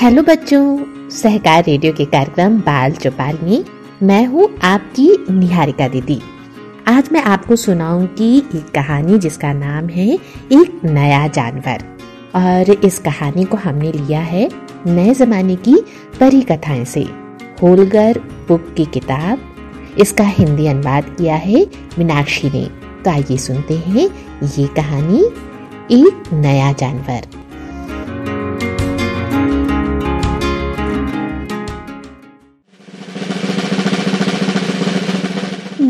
Hello बच्चों, सहकार radio के कार्यक्रम बाल चौपाल में मैं हूँ आपकी निहारिका दीदी। आज मैं आपको सुनाऊँगी एक कहानी जिसका नाम है एक नया जानवर। और इस कहानी को हमने लिया है नए जमाने की परी कथाएँ से। होलगर बुक की किताब, इसका हिंदी अनुवाद किया है मीनाक्षी ने। तो आइए सुनते हैं ये कहानी, एक नया जानवर।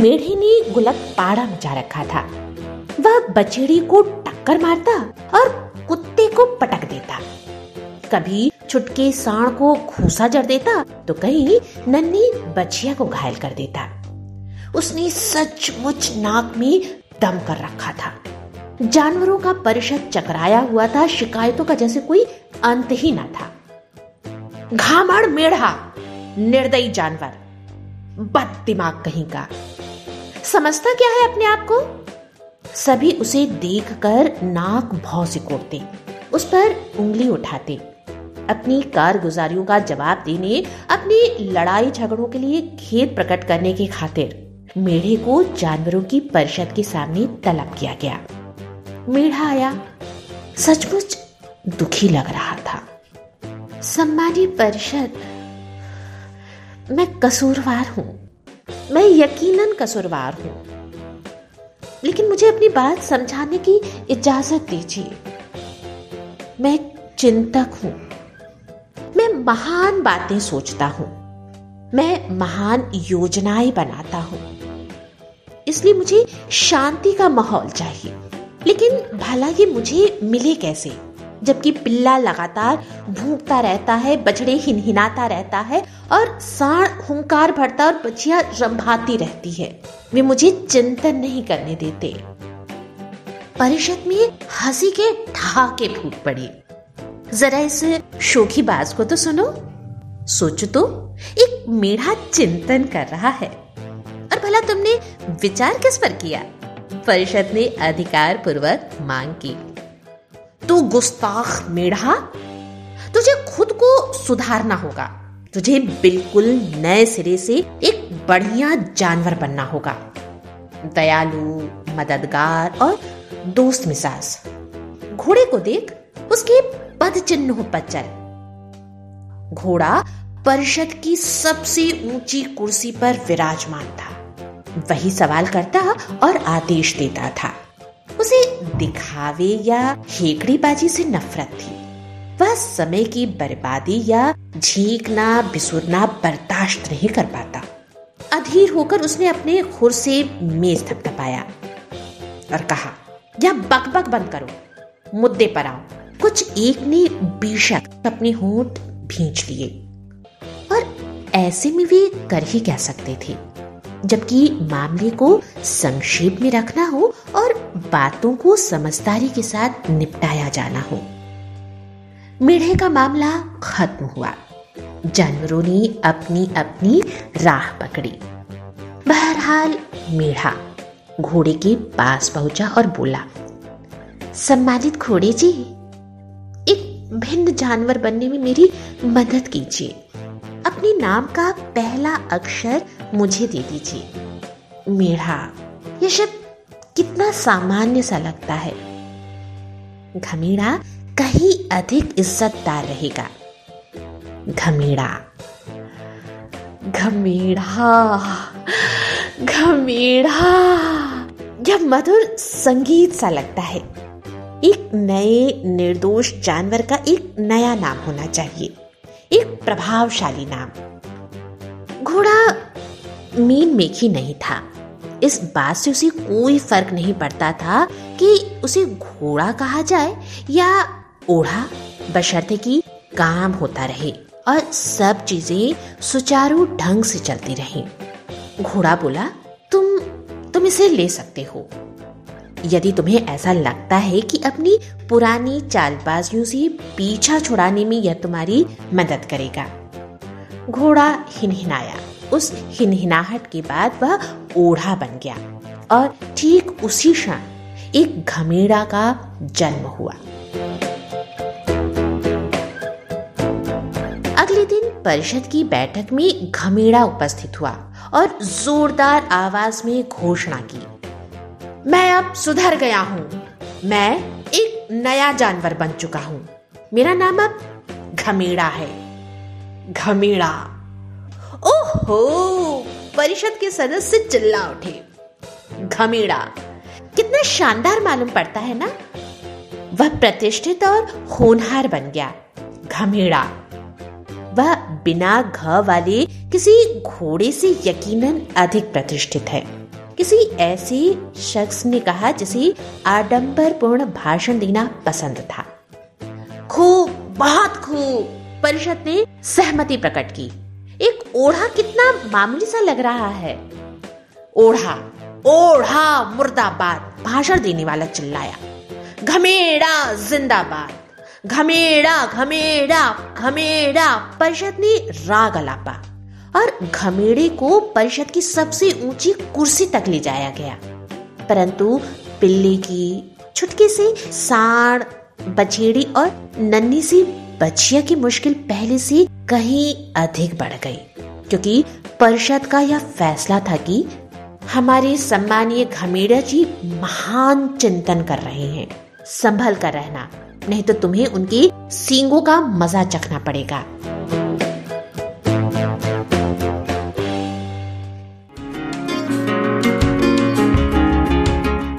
मेढे ने गुलक पाड़ा मचा रखा था। वह बछड़ी को टक्कर मारता और कुत्ते को पटक देता। कभी छुटके सांड को घूसा जड़ देता तो कहीं नन्ही बछिया को घायल कर देता। उसने सचमुच नाक में दम कर रखा था। जानवरों का परिषद चकराया हुआ था, शिकायतों का जैसे कोई अंत ही ना था। घामड़ मेढ़ा, निर्दयी जानवर बद दिमाग कहीं का। समझता क्या है अपने आप को? सभी उसे देखकर नाक भाव सिकोड़ते उस पर उंगली उठाते, अपनी कारगुजारियों का जवाब देने, अपनी लड़ाई झगड़ों के लिए खेत प्रकट करने की खातिर मेढ़े को जानवरों की परिषद के सामने तलब किया गया। मेढ़ा आया। सचमुच दुखी लग रहा था। सम्मानी परिषद, मैं कसूरवार हूँ। मैं यकीनन कसूरवार हूँ। लेकिन मुझे अपनी बात समझाने की इजाज़त दीजिए। मैं चिंतक हूँ। मैं महान बातें सोचता हूँ। मैं महान योजनाएँ बनाता हूँ। इसलिए मुझे शांति का माहौल चाहिए। लेकिन भला ये मुझे मिले कैसे? जबकि पिल्ला लगातार भूखता रहता है, बछड़े हिनहिनाता रहता है और साण हुंकार भरता और बचिया रंभाती रहती है। वे मुझे चिंतन नहीं करने देते। परिषद में हँसी के ठहाके फूट पड़े। जरा इस शोखी बाज को तो सुनो। सोचो तो एक मेढ़ा चिंतन कर रहा है। और भला तुमने विचार किस पर किया? परिषद ने अधिकार पूर्वक मांग की। तू गुस्ताख मेढ़ा, तुझे खुद को सुधारना होगा। तुझे बिल्कुल नए सिरे से एक बढ़िया जानवर बनना होगा। दयालु, मददगार और दोस्त मिजाज घोड़े को देख उसके पद चिन्हों पर चल। घोड़ा परिषद की सबसे ऊँची कुर्सी पर विराजमान था। वही सवाल करता और आदेश देता था। उसे दिखावे या हेकड़ीबाजी से नफरत थी। वह समय की बर्बादी या झीकना, बिसुरना बर्दाश्त नहीं कर पाता। अधीर होकर उसने अपने खुर से मेज थपथपाया और कहा या बकबक बंद करो। मुद्दे पर आओ। कुछ एक ने बेशक अपने होंठ भींच लिए और ऐसे में वे कर ही कह सकते थे? जबकि मामले को संक्षेप में रखना हो और बातों को समझदारी के साथ निपटाया जाना हो। मेढ़े का मामला खत्म हुआ। जानवरों ने अपनी अपनी राह पकड़ी। बहरहाल मेढ़ा घोड़े के पास पहुँचा और बोला, सम्मानित घोड़े जी, एक भिन्न जानवर बनने में मेरी मदद कीजिए। अपने नाम का पहला अक्षर मुझे दे दीजिए। मेढ़ा ये शब्द कितना सामान्य सा लगता है। घमेड़ा कहीं अधिक इज्जतदार रहेगा। घमीड़ा घमीड़ा घमीड़ा यह मधुर संगीत सा लगता है। एक नए निर्दोष जानवर का एक नया नाम होना चाहिए। एक प्रभावशाली नाम। घोड़ा मीन मेखी नहीं था। इस बात से उसे कोई फ़र्क नहीं पड़ता था कि उसे घोड़ा कहा जाए या ओढ़ा, बशर्ते कि काम होता रहे और सब चीज़ें सुचारू ढंग से चलती रहें। घोड़ा बोला, तुम तुम इसे ले सकते हो। यदि तुम्हें ऐसा लगता है कि अपनी पुरानी चालबाजियों से पीछा छुड़ाने में यह तुम्हारी मदद करेगा। घोड़ा हिनहिनाया। उस हिनहिनाहट के बाद वह ओढ़ा बन गया और ठीक उसी क्षण एक घमेड़ा का जन्म हुआ। अगले दिन परिषद की बैठक में घमेड़ा उपस्थित हुआ और जोरदार आवाज़ में घोषणा की, मैं अब सुधर गया हूँ। मैं एक नया जानवर बन चुका हूँ। मेरा नाम अब घमेड़ा है। घमेड़ा। ओहो, परिषद के सदस्य चिल्ला उठे। घमेड़ा, कितना शानदार मालूम पड़ता है ना? वह प्रतिष्ठित और होनहार बन गया। घमेड़ा, वह बिना घ वाले किसी घोड़े से यकीनन अधिक प्रतिष्ठित है। किसी ऐसे शख्स ने कहा जिसे आडंबर पूर्ण भाषण देना पसंद था। खूब, बहुत खूब, परिषद ने सहमति प्रकट की। एक ओढ़ा कितना मामूली सा लग रहा है। ओढ़ा ओढ़ा मुर्दाबाद, भाषण देने वाला चिल्लाया। घमेड़ा, जिंदाबाद। घमेड़ा घमेड़ा घमेड़ा, परिषद ने राग अलापा। और घमेड़े को परिषद की सबसे ऊँची कुर्सी तक ले जाया गया। परंतु पिल्ली की छुटके से साण, बछेड़ी और नन्ही सी बचिया की मुश्किल पहले से कहीं अधिक बढ़ गई, क्योंकि परिषद का यह फैसला था कि हमारे सम्मानीय घमेड़ा जी महान चिंतन कर रहे हैं, संभल कर रहना, नहीं तो तुम्हें उनके सींगों का मज़ा चखना पड़ेगा।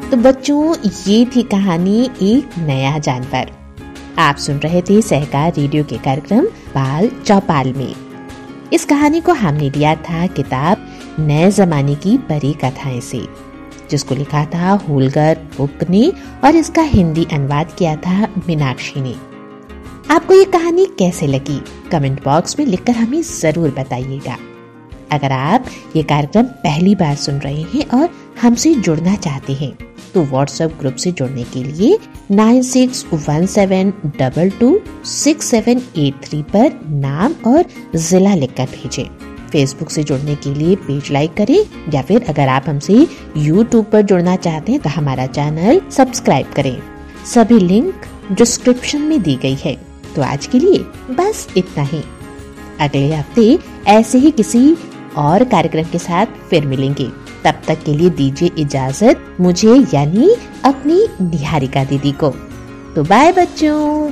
तो बच्चों, ये थी कहानी एक नया जानवर। आप सुन रहे थे सहकार रेडियो के कार्यक्रम बाल चौपाल में। इस कहानी को हमने लिया था किताब नए जमाने की परी कथाएँ से, जिसको लिखा था होलगर बुक ने और इसका हिंदी अनुवाद किया था मीनाक्षी ने। आपको ये कहानी कैसे लगी? कमेंट बॉक्स में लिखकर हमें ज़रूर बताइएगा। अगर आप ये कार्यक्रम पहली बार सुन रहे हैं और हमसे जुड़ना चाहते हैं तो व्हाट्सएप ग्रुप से जुड़ने के लिए nine six one seven double two six seven eight three पर नाम और जिला लिखकर भेजें। फेसबुक से जुड़ने के लिए पेज लाइक करें या फिर अगर आप हमसे यूट्यूब पर जुड़ना चाहते हैं तो हमारा चैनल सब्सक्राइब करें। सभी लिंक डिस्क्रिप्शन में दी गई है। तो आज के लिए बस इतना ही। अगले हफ़्ते ऐसे ही किसी और कार्यक्रम के साथ फिर मिलेंगे। तब तक के लिए दीजिए इजाज़त मुझे यानी अपनी निहारिका दीदी को। तो बाय बच्चों।